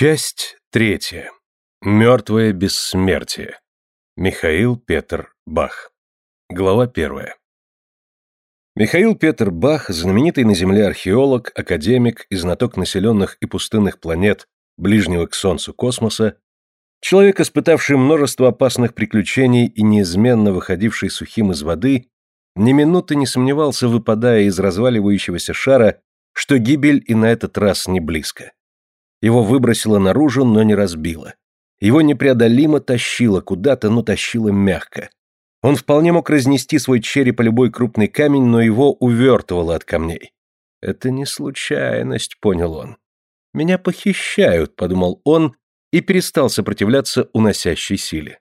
Часть третья. Мертвое бессмертие. Михаил Петр Бах. Глава первая. Михаил Петр Бах, знаменитый на Земле археолог, академик и знаток населенных и пустынных планет ближнего к Солнцу космоса, человек, испытавший множество опасных приключений и неизменно выходивший сухим из воды, ни минуты не сомневался, выпадая из разваливающегося шара, что гибель и на этот раз не близко. Его выбросило наружу, но не разбило. Его непреодолимо тащило куда-то, но тащило мягко. Он вполне мог разнести свой череп о любой крупный камень, но его увертывало от камней. «Это не случайность», — понял он. «Меня похищают», — подумал он, и перестал сопротивляться уносящей силе.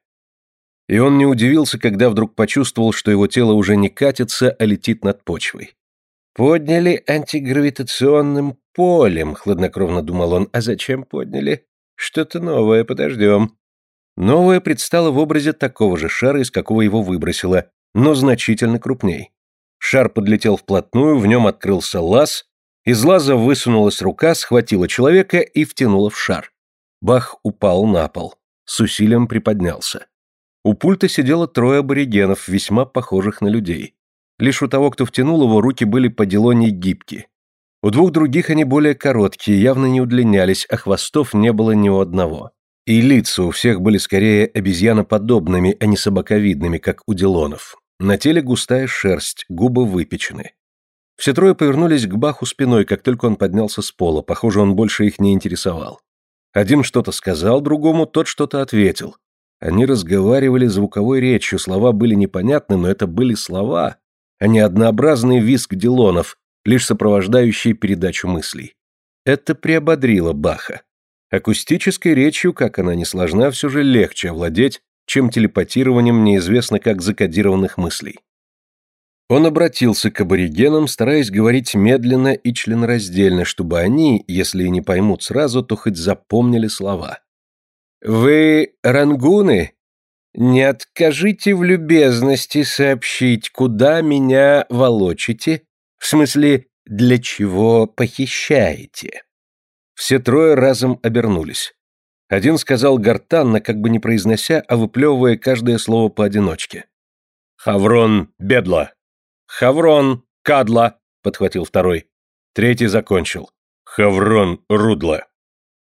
И он не удивился, когда вдруг почувствовал, что его тело уже не катится, а летит над почвой. «Подняли антигравитационным полем», — хладнокровно думал он. «А зачем подняли? Что-то новое, подождем». Новое предстало в образе такого же шара, из какого его выбросило, но значительно крупней. Шар подлетел вплотную, в нем открылся лаз, из лаза высунулась рука, схватила человека и втянула в шар. Бах упал на пол, с усилием приподнялся. У пульта сидело трое аборигенов, весьма похожих на людей. Лишь у того, кто втянул его, руки были по делоне гибки. У двух других они более короткие, явно не удлинялись, а хвостов не было ни у одного. И лица у всех были скорее обезьяноподобными, а не собаковидными, как у Дилонов. На теле густая шерсть, губы выпечены. Все трое повернулись к Баху спиной, как только он поднялся с пола, похоже, он больше их не интересовал. Один что-то сказал другому, тот что-то ответил. Они разговаривали звуковой речью, слова были непонятны, но это были слова, а не однообразный визг Дилонов, лишь сопровождающий передачу мыслей. Это приободрило Баха. Акустической речью, как она не сложна, все же легче овладеть, чем телепатированием неизвестно как закодированных мыслей. Он обратился к аборигенам, стараясь говорить медленно и членораздельно, чтобы они, если и не поймут сразу, то хоть запомнили слова. «Вы рангуны?» Не откажите в любезности сообщить, куда меня волочите, в смысле, для чего похищаете. Все трое разом обернулись. Один сказал гортанно, как бы не произнося, а выплевывая каждое слово поодиночке. «Хаврон бедла!» «Хаврон кадла!» — подхватил второй. Третий закончил. «Хаврон рудла!»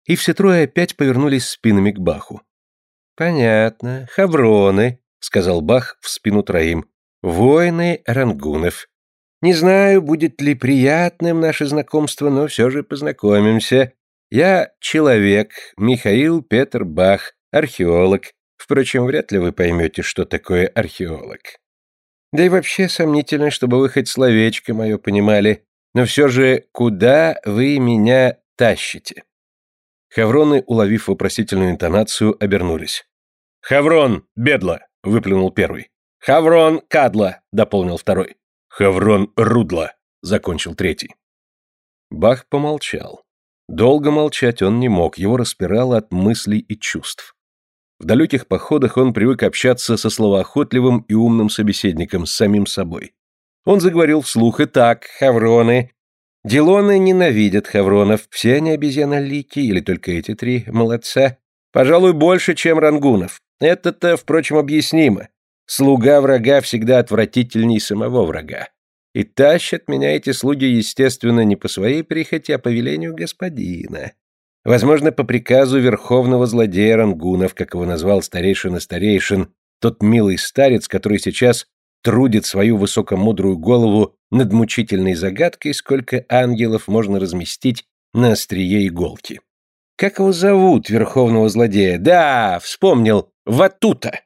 И все трое опять повернулись спинами к Баху. «Понятно. Хавроны», — сказал Бах в спину троим. «Воины рангунов. Не знаю, будет ли приятным наше знакомство, но все же познакомимся. Я человек, Михаил Петр Бах, археолог. Впрочем, вряд ли вы поймете, что такое археолог. Да и вообще сомнительно, чтобы вы хоть словечко мое понимали. Но все же, куда вы меня тащите?» Хавроны, уловив вопросительную интонацию, обернулись. «Хаврон, бедла!» — выплюнул первый. «Хаврон, кадла!» — дополнил второй. «Хаврон, рудла!» — закончил третий. Бах помолчал. Долго молчать он не мог, его распирало от мыслей и чувств. В далеких походах он привык общаться со словоохотливым и умным собеседником, с самим собой. Он заговорил вслух, и так, хавроны, Дилоны ненавидят хавронов, все они обезьянолики, или только эти три молодца. Пожалуй, больше, чем рангунов. Это-то, впрочем, объяснимо. Слуга врага всегда отвратительней самого врага. И тащат меня эти слуги, естественно, не по своей прихоти, а по велению господина. Возможно, по приказу верховного злодея Рангунов, как его назвал старейшина старейшин, тот милый старец, который сейчас трудит свою высокомудрую голову над мучительной загадкой, сколько ангелов можно разместить на острие иголки. Как его зовут, верховного злодея? Да, вспомнил, Ватута.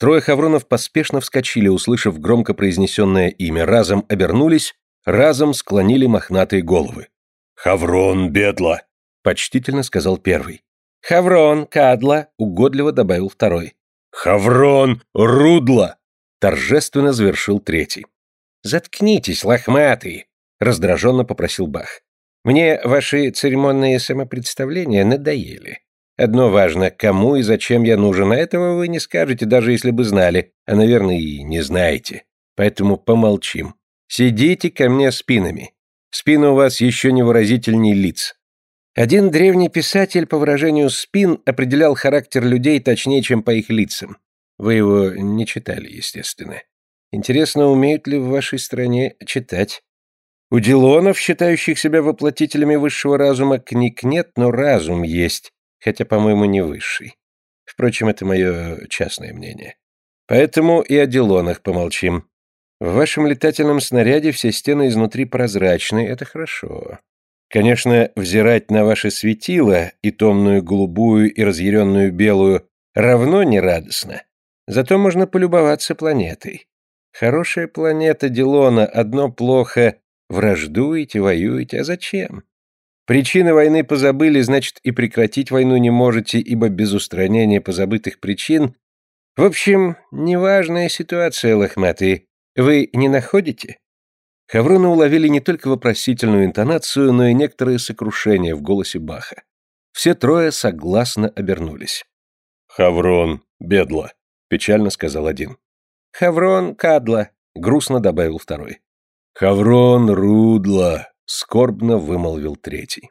Трое хавронов поспешно вскочили, услышав громко произнесенное имя, разом обернулись, разом склонили мохнатые головы. «Хаврон Бедла!» — почтительно сказал первый. «Хаврон Кадла!» — угодливо добавил второй. «Хаврон Рудла!» торжественно завершил третий. «Заткнитесь, лохматые!» — раздраженно попросил Бах. «Мне ваши церемонные самопредставления надоели. Одно важно, кому и зачем я нужен, а этого вы не скажете, даже если бы знали, а, наверное, и не знаете. Поэтому помолчим. Сидите ко мне спинами. Спины у вас еще невыразительней лиц. Один древний писатель, по выражению спин, определял характер людей точнее, чем по их лицам. Вы его не читали, естественно. Интересно, умеют ли в вашей стране читать? У Дилонов, считающих себя воплотителями высшего разума, книг нет, но разум есть, хотя, по-моему, не высший. Впрочем, это мое частное мнение. Поэтому и о Дилонах помолчим. В вашем летательном снаряде все стены изнутри прозрачны, это хорошо. Конечно, взирать на ваше светило, и томную голубую, и разъяренную белую, равно нерадостно. Зато можно полюбоваться планетой. Хорошая планета Дилона, одно плохо — враждуете, воюете, а зачем? Причины войны позабыли, значит, и прекратить войну не можете, ибо без устранения позабытых причин... В общем, неважная ситуация, лохматые. Вы не находите? Хаврона уловили не только вопросительную интонацию, но и некоторые сокрушения в голосе Баха. Все трое согласно обернулись. «Хаврон, бедло», — печально сказал один. «Хаврон, кадла», — грустно добавил второй. «Хаврон, рудло», — скорбно вымолвил третий.